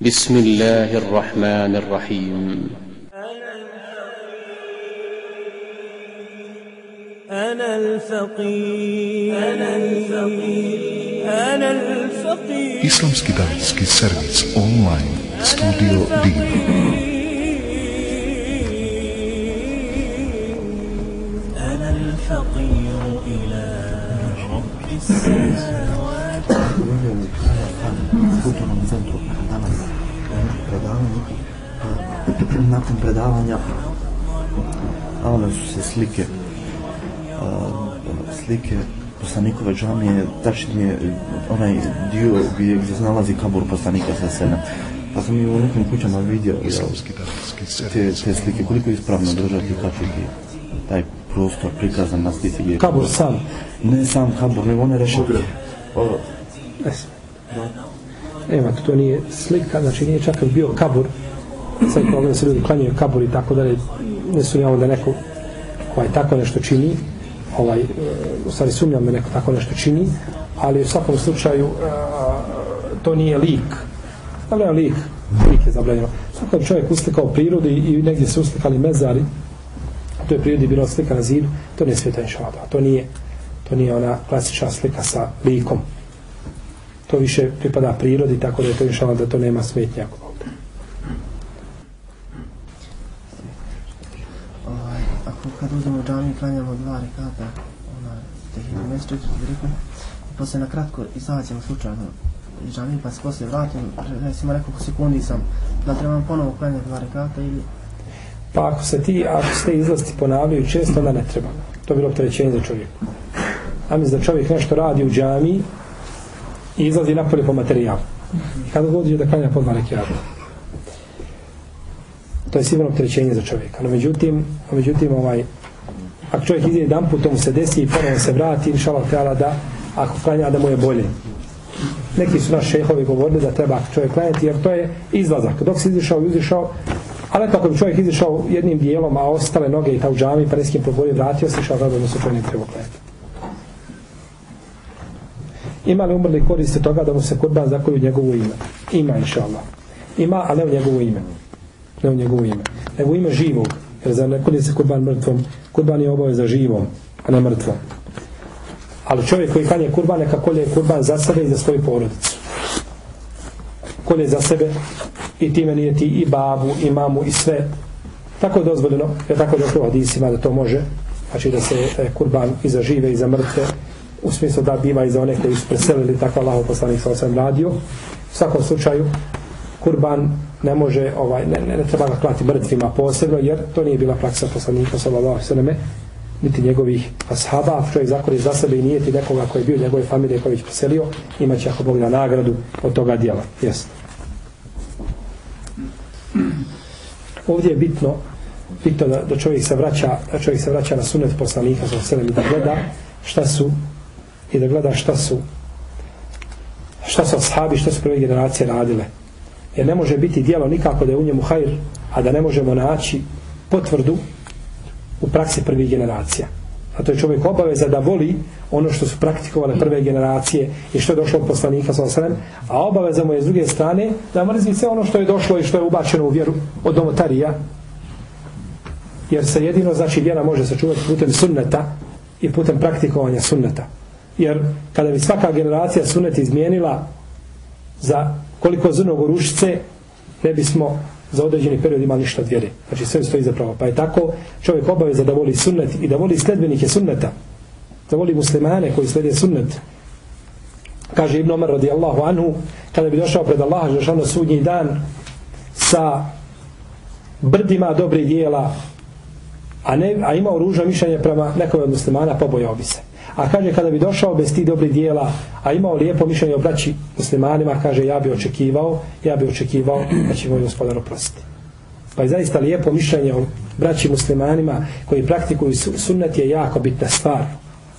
بسم الله الرحمن الرحيم. أنا الفقير. أنا الفقير. أنا الفقير. Islamski daljinski servis online Studio Dina أنا الفقير إلى رب السماوات. Kulturnom centru danas predavanje a, nakon predavanja ale su se slike a, slike poslanikove džamije tačnije onaj dio gdje, gdje se nalazi kabur poslanika sa sena. Pa sam i u nekim kućama vidio Islamski te, te slike koliko je ispravno držati kačiti taj prostor prikazan na slici gdje Kabur sam. ne sam kabur nego one rešetke. O, Esi. Nema, to nije slika, znači nije čak bio kabur. Sad problem se ljudi klanjaju kabur i tako dalje. Ne sumnjamo da neko ovaj, tako nešto čini. Ovaj, eh, u stvari sumnjam da neko tako nešto čini. Ali u svakom slučaju a, to nije lik. Ali je lik. Lik je zabranjeno. Svako bi čovjek uslikao prirodu i, i negdje se uslikali mezari. To je prirodi bilo slika na zidu. To nije sveta inšalada. To nije to nije ona klasična slika sa likom to više pripada prirodi, tako da je to inšala da to nema smetnja ako Bog ovaj, ako kad uzmemo džami klanjamo dva rekata, ona, tehinu mjestu, rekli, i posle na kratko izađemo slučajno iz džami, pa se posle vratim, recimo nekoliko sekundi sam, da trebam ponovo klanjati dva rekata ili Pa ako se ti, ako se te izlasti ponavljaju često, onda ne treba. To je bilo opterećenje za čovjeka. A mislim da čovjek nešto radi u džami i izlazi napolje po materijal. I kada dođe da klanja po dva rekiata. To je sigurno opterećenje za čovjeka. No međutim, no međutim ovaj, ako čovjek ide jedan put, to mu se desi i ponovno se vrati, inšalav teala da, ako klanja da mu je bolje. Neki su naši šehovi govorili da treba čovjek klanjati, jer to je izlazak. Dok se izišao, izišao, ali eto ako bi čovjek izišao jednim dijelom, a ostale noge i ta u džami, pa neskim progovorio, vratio se, išao tada mu se čovjek ne treba klanjati. Ima li umrli koriste toga da mu se kurban zakolju u njegovo ime? Ima, inša Allah. Ima, ali ne u njegovo ime. Ne u njegovo ime. Nego u ime živog. Jer za ne se kurban mrtvom, kurban je obaveza živom, a ne mrtvom. Ali čovjek koji kanje kurban, neka kolje kurban za sebe i za svoju porodicu. Kolje za sebe i time nije ti i babu, i mamu, i sve. Tako je dozvoljeno, jer tako je došlo u hadisima da to može. Znači da se e, kurban i za žive i za mrtve u smislu da biva i za one koji su preselili tako Allah poslanik sa osam radio. U svakom slučaju, kurban ne može, ovaj, ne, ne, ne treba ga klati mrtvima posebno, jer to nije bila praksa poslanika sallallahu sallam niti njegovih ashaba, što čovjek zakori za sebe i nije ti nekoga koji je bio njegove familije koji je preselio, imaće ako Bog na nagradu od toga djela. Jeste. Ovdje je bitno bitno da, da čovjek se vraća da čovjek se vraća na sunet poslanika sallallahu i da gleda šta su i da gleda šta su šta su ashabi, šta su prve generacije radile. Jer ne može biti dijelo nikako da je u njemu hajr, a da ne možemo naći potvrdu u praksi prvih generacija. A to je čovjek obaveza da voli ono što su praktikovale prve generacije i što je došlo od poslanika sa osrem, a obaveza mu je s druge strane da mrzi sve ono što je došlo i što je ubačeno u vjeru od novotarija. Jer se jedino, znači, vjera može sačuvati putem sunneta i putem praktikovanja sunneta jer kada bi svaka generacija sunet izmijenila za koliko zrno gorušice ne bismo za određeni period imali ništa od vjere. Znači sve stoji zapravo. Pa je tako čovjek obaveza da voli sunnet i da voli sledbenike sunneta. Da voli muslimane koji slede sunnet. Kaže Ibn Omar radijallahu anhu kada bi došao pred Allaha žešano sudnji dan sa brdima dobrih dijela a, ne, a imao ružno mišljenje prema nekome od muslimana pobojao bi se. A kaže kada bi došao bez ti dobri dijela, a imao lijepo mišljenje o braći muslimanima, kaže ja bi očekivao, ja bi očekivao da će moj gospodar oprostiti. Pa je zaista lijepo mišljenje o braći muslimanima koji praktikuju sunnet je jako bitna stvar.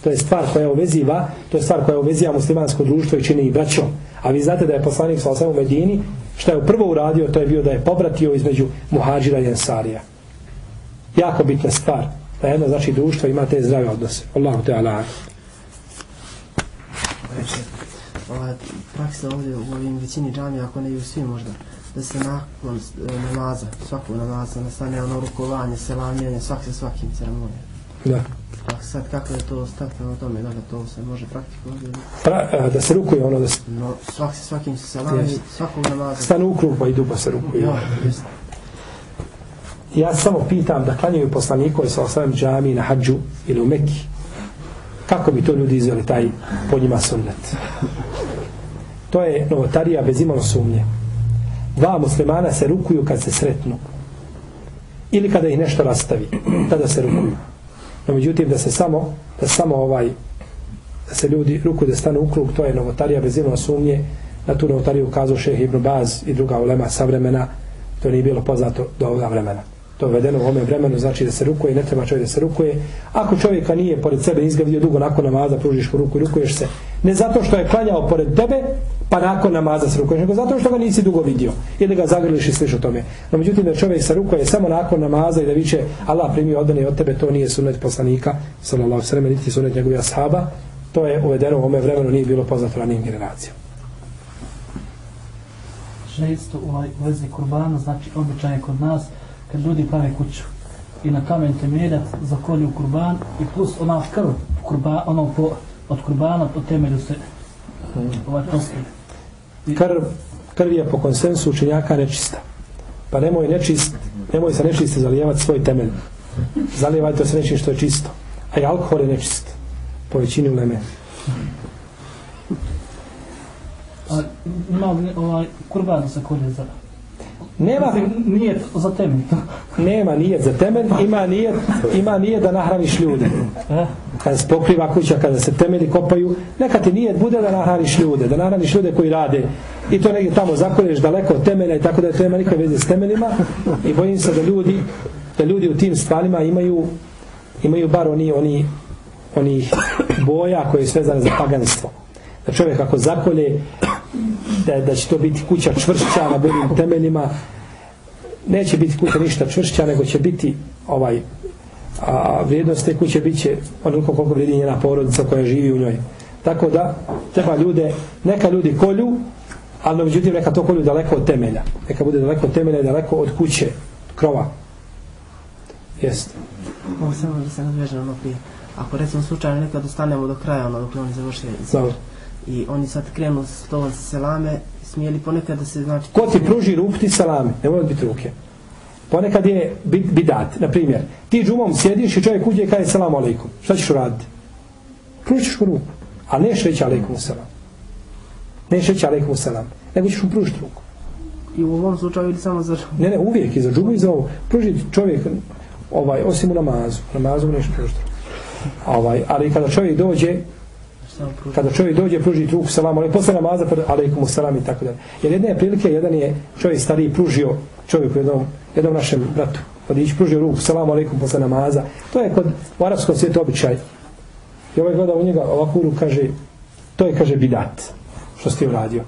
To je stvar koja uveziva, to je stvar koja uveziva muslimansko društvo i čini i braćom. A vi znate da je poslanik sa u Medini, što je prvo uradio, to je bio da je pobratio između muhađira i ensarija. Jako bitna stvar da jedno znači društvo ima te zdrave odnose. Allahu te ala. Ova praksa ovdje u ovim većini džamija, ako ne i u svim možda, da se nakon e, namaza, svakog namaza, nastane ono rukovanje, selamljenje, svak se svakim ceremonijom. Da. A sad kako je to statno o tome, da li to se može praktikovati? Pra, da se rukuje ono da se No, svak se svakim se selami, Jeste. svakog namaza. stanu u krug pa idu pa se rukuju. Ja, jest. Ja samo pitam da klanjaju poslanikove sa osvajem džami na hađu ili u Mekki. Kako bi to ljudi izveli taj po njima sunnet? To je novotarija bez imalo sumnje. Dva muslimana se rukuju kad se sretnu. Ili kada ih nešto rastavi. Tada se rukuju. No međutim da se samo, da samo ovaj, da se ljudi rukuju da stanu u krug, to je novotarija bez imalo sumnje. Na tu novotariju ukazao šeh Ibn Baz i druga ulema savremena. To nije bilo poznato do ovoga vremena to je u ovome vremenu, znači da se rukuje, ne treba čovjek da se rukuje. Ako čovjeka nije pored sebe izgavio dugo nakon namaza, pružiš mu ruku i rukuješ se. Ne zato što je klanjao pored tebe, pa nakon namaza se rukuješ, nego zato što ga nisi dugo vidio. Ili ga zagrliš i sliš o tome. No međutim da čovjek se rukuje samo nakon namaza i da viče Allah primio odane od tebe, to nije sunet poslanika, sallallahu sallam, niti sunet njegovih ashaba. To je uvedeno u ovome vremenu, nije bilo poznato ranijim generacijama. šesto ovaj, u vezi kurbana, znači običaj kod nas, kad ljudi prave kuću i na kamen temeljac zakolju kurban i plus ona krv kurba, ono po, od kurbana po temelju se ovaj postavi. Krv, krv je po konsensu učenjaka nečista. Pa nemoj nečist, nemoj sa nečiste zalijevati svoj temelj. Zalijevajte se nečim što je čisto. A i alkohol je nečist. Po većini uleme. A, ima ovaj kurban da se kolje za Nema, nije za temelj. nema nijet za temelj, ima nijet, ima nijet da nahraniš ljude. Eh, Kada se pokriva kuća, kada se temelji kopaju, neka ti nijet bude da nahraniš ljude, da nahraniš ljude koji rade. I to negdje tamo zakolješ daleko od temelja i tako da to nema nikakve veze s temeljima. I bojim se da ljudi da ljudi u tim stvarima imaju imaju bar oni oni oni boja koje su vezane za paganstvo. Da čovjek ako zakolje da, da će to biti kuća čvršća na boljim temeljima. Neće biti kuća ništa čvršća nego će biti ovaj a vrijednost te kuće bit će onoliko koliko vrijedi njena porodica koja živi u njoj. Tako da treba ljude neka ljudi kolju ali no, međutim neka to kolju daleko od temelja. Neka bude daleko od temelja i daleko od kuće krova. Jest. Ovo samo da se nadveže na ono prije. Ako recimo slučajno nekad ostanemo do kraja, ono dok oni završe Dobro. I oni sad krenu s sa selame, smijeli ponekad da se znači... ko ti pruži ruku ti salame. Ne mora biti ruke. Ponekad je bid- bidat na primjer. Ti džumom sjediš i čovjek uđe i kaže selam alaikum. Šta ćeš uraditi? Pružiš mu ruku. A neš reći alaikum selam neš reći alaikum selam nego ćeš mu pružiti ruku. I u ovom slučaju ili samo za... Ne, ne, uvijek i za džumu i za ovo. Pruži čovjek, ovaj, osim u namazu. U namazu mu nešto pružiti. Ovaj, ali kada čovjek dođe kada čovjek dođe pruži ruku selam, ali posle namaza, pa alejkum selam i tako dalje. Jer jedne je prilike, jedan je čovjek stariji pružio čovjeku jednom, jednom našem bratu, vodić pružio ruku selam alejkum posle namaza. To je kod u arapskom svijetu običaj. I ovaj gleda u njega ovakvu ruku, kaže, to je, kaže, bidat, što si uradio.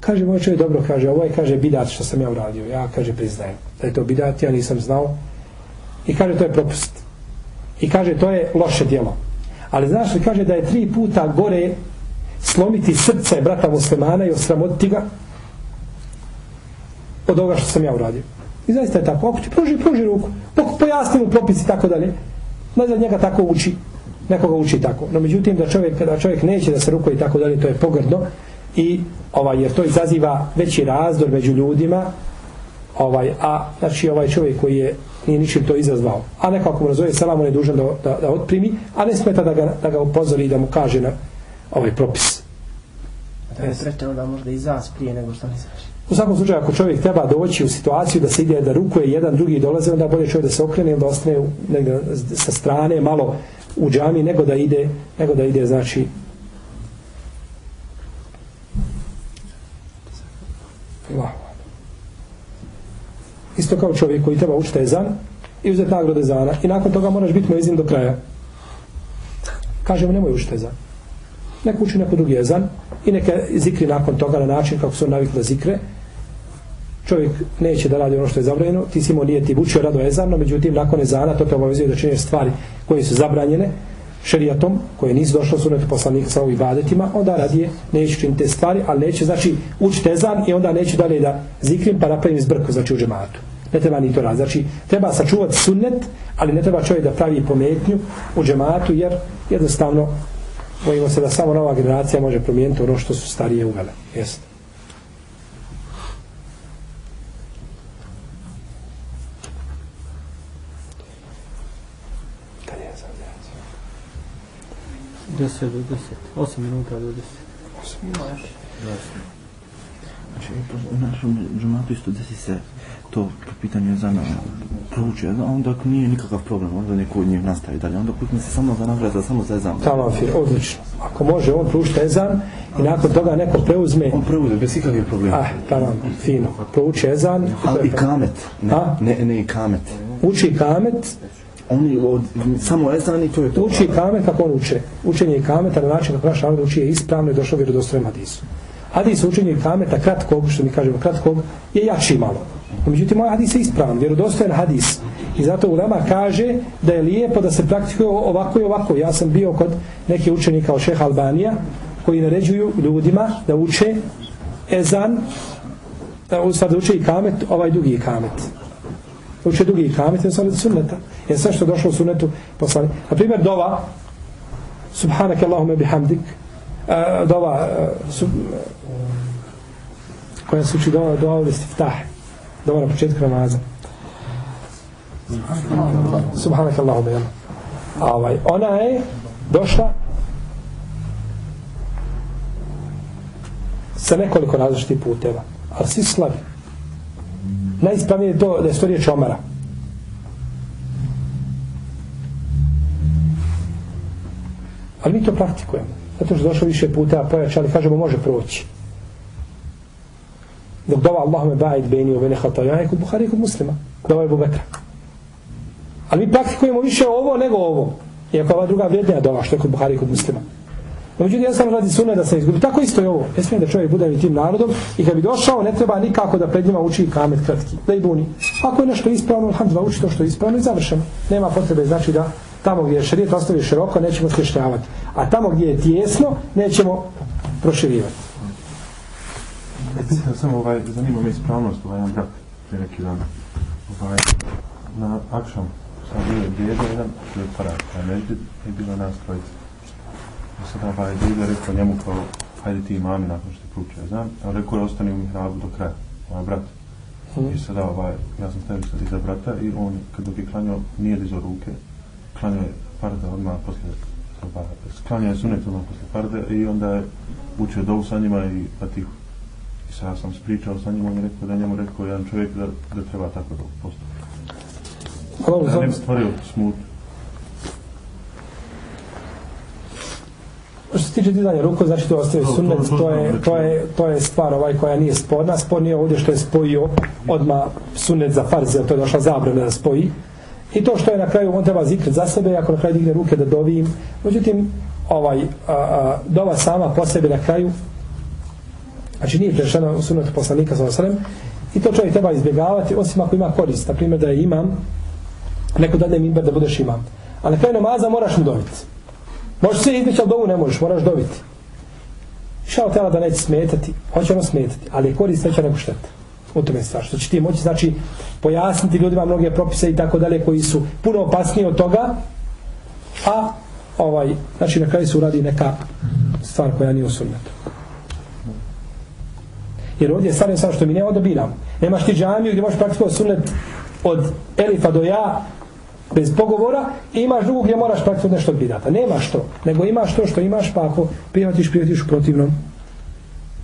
Kaže, moj čovjek dobro, kaže, ovo ovaj je, kaže, bidat što sam ja uradio. Ja, kaže, priznajem da je to bidat, ja nisam znao. I kaže, to je propust. I kaže, to je loše djelo. Ali znaš li, kaže da je tri puta gore slomiti srce brata muslimana i osramotiti ga od ovoga što sam ja uradio. I zaista je tako. Ako ti pruži, pruži ruku. Pok pojasni mu propisi i tako dalje. Ne da njega tako uči. Nekoga uči tako. No međutim, da čovjek, da čovjek neće da se rukuje i tako dalje, to je pogrdno. I ovaj, jer to izaziva veći razdor među ljudima. Ovaj, a znači ovaj čovjek koji je nije ničim to izazvao. A nekako mu nazove selam, on je dužan da, da, da otprimi, a ne smeta da ga, da ga upozori i da mu kaže na ovaj propis. Da je sreće onda možda i zas prije nego što ne znaš. U svakom slučaju, ako čovjek treba doći u situaciju da se ide da rukuje jedan drugi dolaze, onda bolje čovjek da se okrene ili da ostane negdje sa strane, malo u džami, nego da ide, nego da ide, znači, Allahu akbar. Isto kao čovjek koji treba učiti ezan i uzeti nagrode ezana i nakon toga moraš biti muezin do kraja. Kažemo nemoj učiti ezan. Neko uči neko drugi ezan i neka zikri nakon toga na način kako su navikli da zikre. Čovjek neće da radi ono što je zabranjeno, ti si imao nije ti učio rado ezan, no međutim nakon ezana to te obavezuje da činiš stvari koje su zabranjene, šerijatom, koje nisu došlo sunetu poslanika sa ovim badetima, onda radije neće činiti te stvari, ali neće, znači, učiti ezan i onda neće dalje da zikrim pa napravim zbrku, znači, u džematu. Ne treba ni to raditi. Znači, treba sačuvati sunnet, ali ne treba čovjek da pravi pometnju u džematu, jer jednostavno bojimo se da samo nova generacija može promijeniti ono što su starije uvele. Jeste. Kad je za 10 do 10. 8 minuta do 10. Znači, u našem džematu isto desi se to po pitanju ezana prouči, a onda ako nije nikakav problem, onda neko od njih nastavi dalje. Onda putne se samo za nagrada, samo za ezan. Tamam, fir, odlično. Ako može on proučiti ezan i nakon toga neko preuzme On preuzme bez ikakvih problema. Ah, tamam, fino. Prouči ezan. Ali i kamet, ne, A? ne, ne i kamet. Uči kamet, Oni od, samo ezan i to je to. uči kamet kako on uče. Učenje i kameta na način kako naš uči je ispravno i došlo u vjerodostojnom hadisu. Hadis učenje kameta kratkog, što mi kažemo kratkog, je jači malo. Međutim, ovaj hadis je ispravan, vjerodostojan hadis. I zato Ulema kaže da je lijepo da se praktikuje ovako i ovako. Ja sam bio kod neke učenika kao šeha Albanija koji naređuju ljudima da uče ezan, da, u stvari da uče i kamet, ovaj dugi kamet. Uče dugi kamet, je stvari sunneta. Je sve što došlo u sunnetu poslani. Na primjer, dova, subhanak Allahume bihamdik, uh, dova, su, koja se uči dova, dova u istiftah, dova na početku namaza. Subhanak Allahume, jel? A ovaj, ona je došla sa nekoliko različitih puteva, ali svi slavi. Najispravnije je to da je to riječ Omara. Ali mi to praktikujemo. Zato što je došlo više puta pojačali, kažemo može proći. Dok dova Allahume ba'id beni u bene hataja kod Buhari kod muslima. Dova je Bubekra. Ali mi praktikujemo više ovo nego ovo. Iako ova druga vrijednija dova što je kod Buhari kod muslima. No, međutim, ja sam radi sunne da se izgubi. Tako isto je ovo. Ne smijem da čovjek bude tim narodom i kad bi došao, ne treba nikako da pred njima uči kamet kratki. Da i buni. Ako je nešto ispravno, alhamdulillah, uči to što je ispravno i završeno. Nema potrebe, znači da tamo gdje je šarijet ostavi široko, nećemo skrešnjavati. A tamo gdje je tijesno, nećemo proširivati. Recite, samo ovaj, zanima me ispravnost, ovaj jedan brat, prije neki dan, ovaj, na akšam sam bio djede jedan, koji je parat, a međutim, je bilo nas trojica. I sad ovaj djede rekao njemu kao, hajde ti mami nakon što ti pručio, znam, a rekao je ostani u mihrabu do kraja, ovaj brat. I sada ovaj, ja sam stavio sad iza brata i on, kad dok je klanjao, nije dizao ruke, klanjao je farda odmah poslije, ovaj, klanjao je sunet odmah poslije farde i onda je učio dovu sa njima i patihu. I sad ja sam spričao sa njim, on je rekao da je njemu rekao jedan čovjek da, da treba tako da postupi. Hvala Da ne bi stvorio smut. Što se tiče dizanja ruku, znači to ostaje sunnet, to- je, to- je, to je stvar ovaj koja nije sporna. Spornije je ovdje što je spojio odma sunnet za farz, jer to je došla zabrana da spoji. I to što je na kraju, on treba zikret za sebe, ako na kraju digne ruke da dovim. Međutim, ovaj, a, a, dova sama po sebi na kraju, znači nije prešena u sunetu poslanika sa osrem, i to čovjek treba izbjegavati, osim ako ima korist. Na primjer, da je imam, neko dadne minber da budeš imam. A na kraju namaza moraš mu dobiti. Možeš sve izbjeći, ali dovu ne možeš, moraš dobiti. Šao tela da neće smetati, hoće ono smetati, ali je korist neće nego šteta. U tome stvar. Što će ti moći, znači, pojasniti ljudima mnoge propise i tako dalje koji su puno opasniji od toga, a ovaj, znači na kraju se uradi neka stvar koja nije u sunnetu. Jer ovdje je stvarno samo što mi ne odabiram. Nemaš ti džamiju gdje možeš praktikovati sunnet od elifa do ja bez pogovora i imaš drugu gdje moraš praktikovati nešto od bidata. Nemaš to, nego imaš to što imaš pa ako prihvatiš, prihvatiš u protivnom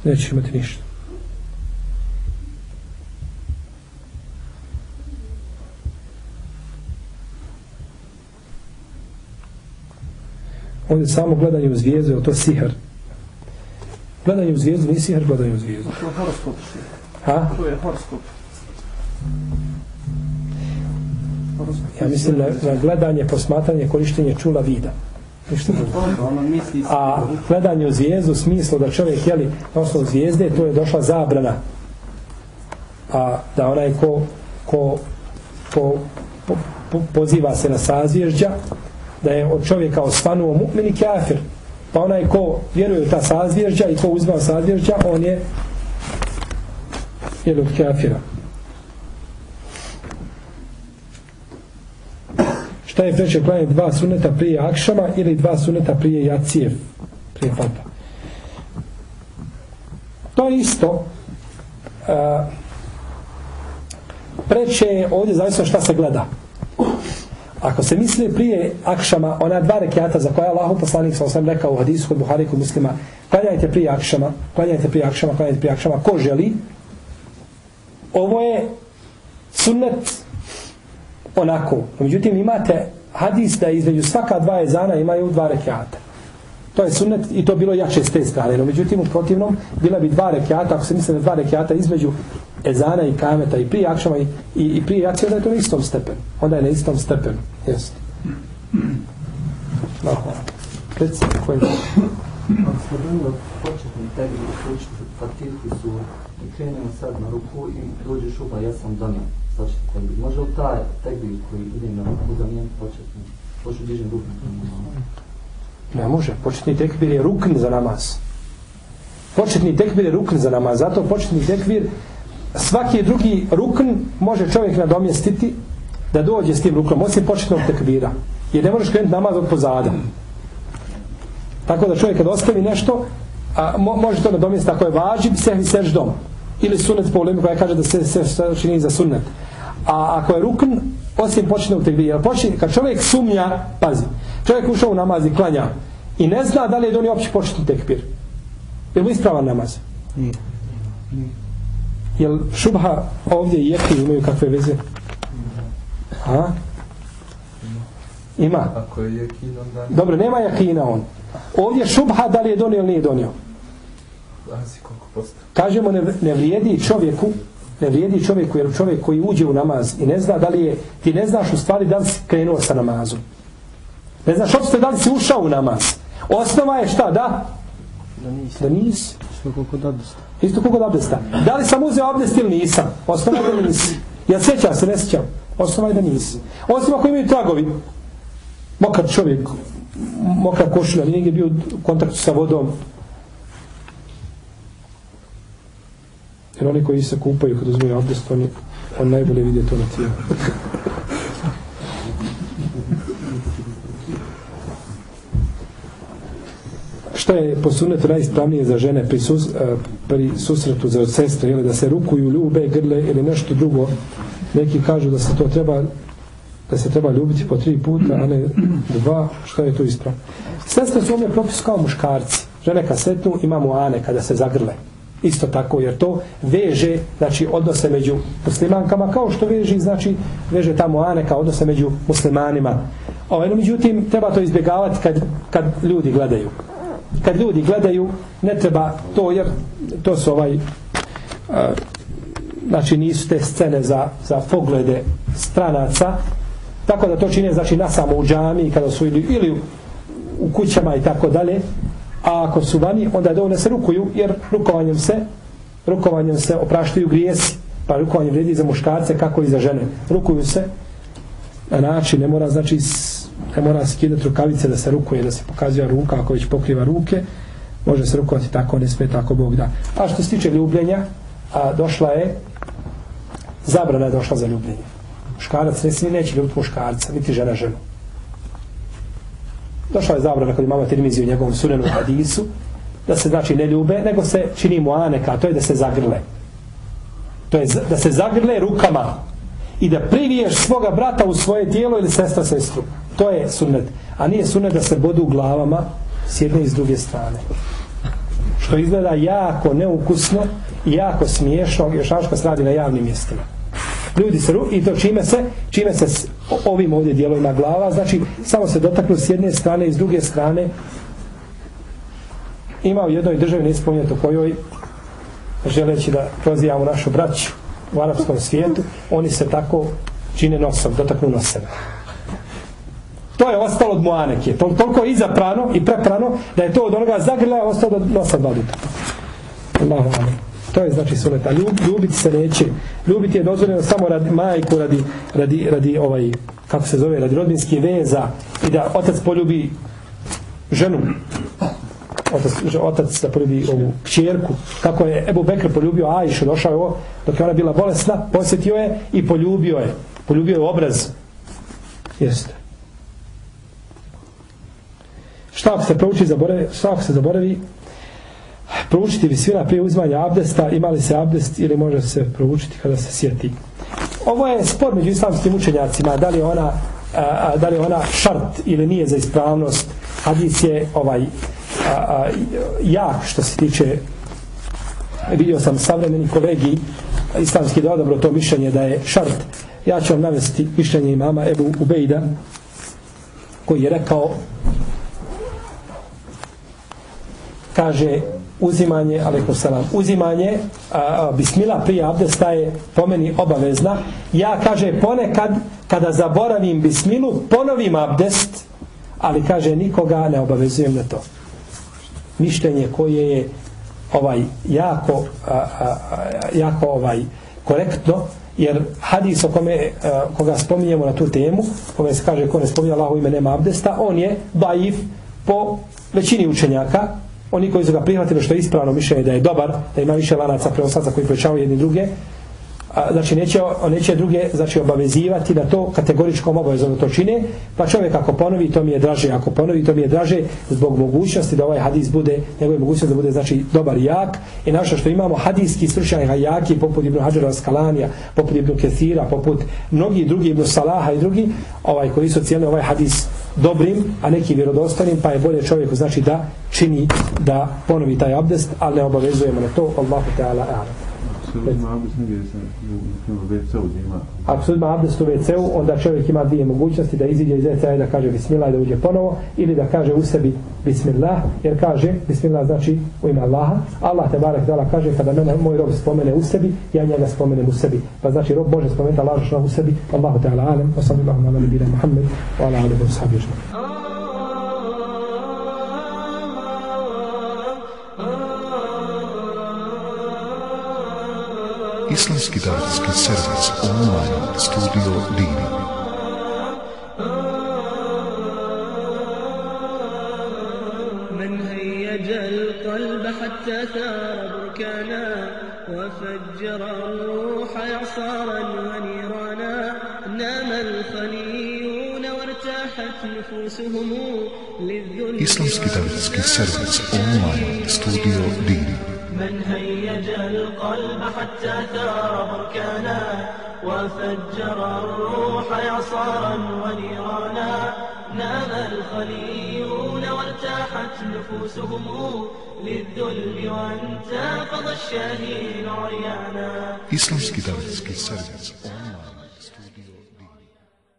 nećeš imati ništa. Ovdje samo gledanje u zvijezdu, je to sihar? Gledanje u zvijezdu nije sihar, gledanje u zvijezdu. To je horoskop. Ha? To je horoskop. Ja mislim na, na gledanje, posmatranje, korištenje čula vida. Ništa. Ono. A gledanje u zvijezdu u smislu da čovjek jeli na osnovu zvijezde, to je došla zabrana. A da onaj ko, ko, ko po, po, poziva se na sazvježđa, da je od čovjeka osvanuo mu'min i kafir. Pa onaj ko vjeruje u ta sazvježđa i ko uzma sazvježđa, on je jel od kafira. Šta je preče klanje dva suneta prije akšama ili dva suneta prije jacije, prije fata. To je isto. Uh, preče je ovdje zavisno šta se gleda. Ako se misli prije akšama, ona dva rekiata za koja Allahu poslanik sa osam rekao u hadisu kod Buhari kod muslima, klanjajte prije akšama, klanjajte prije akšama, klanjajte prije akšama, ko želi, ovo je sunnet onako. Međutim, imate hadis da između svaka dva ezana imaju dva rekiata. To je sunnet i to bilo jače s te strane. No, međutim, u protivnom, bila bi dva rekiata, ako se misle da dva rekiata između ezana i kameta i prije akšama i, i, i prije akcije, onda je to na istom stepenu. Onda je na istom stepenu. Jeste. No, hvala. Reci, koji je? Ako smo donijeli početni tebi učiti Fatihu i Suru i krenemo sad na ruku i dođe šupa, ja sam donio početni tebi. Može li taj tebi koji ide na ruku zamijen početni? Poču dižem ruku. Ne može. Početni tekbir je rukn za namaz. Početni tekbir je rukn za namaz. Zato početni tekbir svaki drugi rukn može čovjek nadomjestiti da dođe s tim ruknom, osim početnog tekbira. Jer ne možeš krenuti namaz od pozada. Tako da čovjek kad ostavi nešto, a, mo, može to nadomjestiti ako je vađib, sehvi sež dom. Ili sunnet po ulemi koja kaže da se, se, se čini za sunnet. A ako je rukn, osim početnog tekbira. Počet, kad čovjek sumnja, pazi, čovjek ušao u namaz i klanja i ne zna da li je donio opći početni tekbir. Je li ispravan namaz? Nije. Jel šubha ovdje i jeki imaju kakve veze? Ha? Ima. Ako je jekin, onda... Dobro, nema jakina on. Ovdje šubha da li je donio ili nije donio. Kažemo ne, ne vrijedi čovjeku ne vrijedi čovjeku jer čovjek koji uđe u namaz i ne zna da li je ti ne znaš u stvari da li si krenuo sa namazom. Ne znaš uopšte da li si ušao u namaz. Osnova je šta, da? Da nisi. Da koliko da dosta. Isto koliko da abdesta. Da li sam uzeo abdest ili nisam? Osnova da nisi. Ja sjećam se, ne sjećam. Osnova je da nisi. Osim ako imaju tragovi. Mokar čovjek, mokra košulja, nije bio u kontaktu sa vodom. Jer oni koji se kupaju kad uzmeju abdest, oni, on najbolje vidje to na tijelu. Šta je po sunetu najispravnije za žene pri, sus, e, pri susretu za sestre, ili da se rukuju, ljube, grle ili nešto drugo. Neki kažu da se to treba da se treba ljubiti po tri puta, a ne dva, šta je to ispravno? Sestre su ovdje propis kao muškarci. Žene kad setnu imamo ane kada se zagrle. Isto tako, jer to veže, znači, odnose među muslimankama, kao što veže, znači, veže tamo ane kao odnose među muslimanima. Ovaj, no, međutim, treba to izbjegavati kad, kad ljudi gledaju kad ljudi gledaju ne treba to jer to su ovaj a, znači nisu te scene za, za poglede stranaca. Tako da to čine znači na samo u džami kada su ili, ili u, u kućama i tako dalje. A ako su vani onda je dovoljno se rukuju jer rukovanjem se rukovanjem se opraštaju grijesi pa rukovanje vredi za muškarce kako i za žene. Rukuju se na način ne mora znači ne mora skidati rukavice da se rukuje, da se pokazuje ruka ako već pokriva ruke, može se rukovati tako, ne smije tako Bog da. A što se tiče ljubljenja, a, došla je, zabrana je došla za ljubljenje. Muškarac ne smije, neće ljubiti muškarca, niti žena ženu. Došla je zabrana kod imama tirmizi u njegovom sunenu hadisu, da se znači ne ljube, nego se čini mu aneka, to je da se zagrle. To je da se zagrle rukama i da priviješ svoga brata u svoje tijelo ili sestra sestru. To je sunnet. A nije sunnet da se bodu u glavama s jedne i s druge strane. Što izgleda jako neukusno i jako smiješno, još šaška se radi na javnim mjestima. Ljudi se, i to čime se, čime se s ovim ovdje dijelovima glava, znači samo se dotaknu s jedne strane i s druge strane. Ima u jednoj državi, ne kojoj, želeći da prozijamo našu braću u arapskom svijetu, oni se tako čine nosom, dotaknu nosem. To je ostalo od Moaneke. Tol, toliko je izaprano i preprano da je to od onoga zagrlja ostalo od nosa baduta. Allahu alim. To je znači suneta. Ljub, ljubiti se neće. Ljubiti je dozvoljeno samo radi majku, radi, radi, radi ovaj kako se zove, radi rodbinski veza i da otac poljubi ženu otac, otac da poljubi ovu kćerku kako je Ebu Bekr poljubio Ajšu došao je ovo dok je ona bila bolesna posjetio je i poljubio je poljubio je obraz jeste šta ako se prouči zaboravi šta ako se zaboravi? Proučiti visina prije uzmanja abdesta imali se abdest ili može se proučiti kada se sjeti. Ovo je spor među islamskim učenjacima da li ona a, da li ona šart ili nije za ispravnost. Hadis je ovaj a, a, jak što se tiče vidio sam savremeni kolegi islamski da odabro to mišljenje da je šart. Ja ću vam navesti mišljenje imama Ebu Ubejda koji je rekao kaže uzimanje, salam, uzimanje a, a, bismila prije abdesta je po meni obavezna. Ja, kaže, ponekad kada zaboravim bismilu, ponovim abdest, ali kaže, nikoga ne obavezujem na to. Mišljenje koje je ovaj jako a, a, jako ovaj korektno, jer hadis o kome, a, koga spominjemo na tu temu, kome se kaže ko ne spominje Allahu ime nema abdesta, on je daif po većini učenjaka, oni koji su ga prihvatili što je ispravno mišljenje da je dobar, da ima više lanaca preoslaca koji prečavaju jedni druge, a, znači neće, neće druge znači obavezivati da to kategoričkom obavezom da to čine, pa čovjek ako ponovi to mi je draže, ako ponovi to mi je draže zbog mogućnosti da ovaj hadis bude, njegove mogućnosti da bude znači dobar i jak. I naša što imamo hadijski stručnjaka jaki poput Ibn Hađara Skalanija, poput Ibn Kethira, poput mnogi drugi Ibn Salaha i drugi, ovaj koji su cijeli ovaj hadis dobrim, a neki vjerodostanim, pa je bolje čovjeku znači da čini da ponovi taj abdest, ali ne obavezujemo na to, Allahu Teala a'lam ako se uzma abdest u WC-u, onda čovjek ima dvije mogućnosti da iziđe iz WC-a i da kaže Bismillah i da uđe ponovo, ili da kaže u sebi Bismillah, jer kaže Bismillah znači u ime Allaha. Allah te barek dala kaže kada mene, moj rob spomene u sebi, ja njega spomenem u sebi. Pa znači rob može spomenuti Allah u sebi, Allahu ta'ala alem, wa sallallahu ala nabina Muhammed, wa ala alihi wa sahbihi. Islamski davetski servis online studio Dini. من هيج القلب حتى ثار بركانا وفجر الروح إعصارا ونيرانا نام الخليون وارتاحت نفوسهم للذل Islamski davetski servis online studio Dini. من هيج القلب حتى ثار بركانا وفجر الروح إعصارا ونيرانا. نام الخليون وارتاحت نفوسهم للذل وانتفض الشاهين عريانا.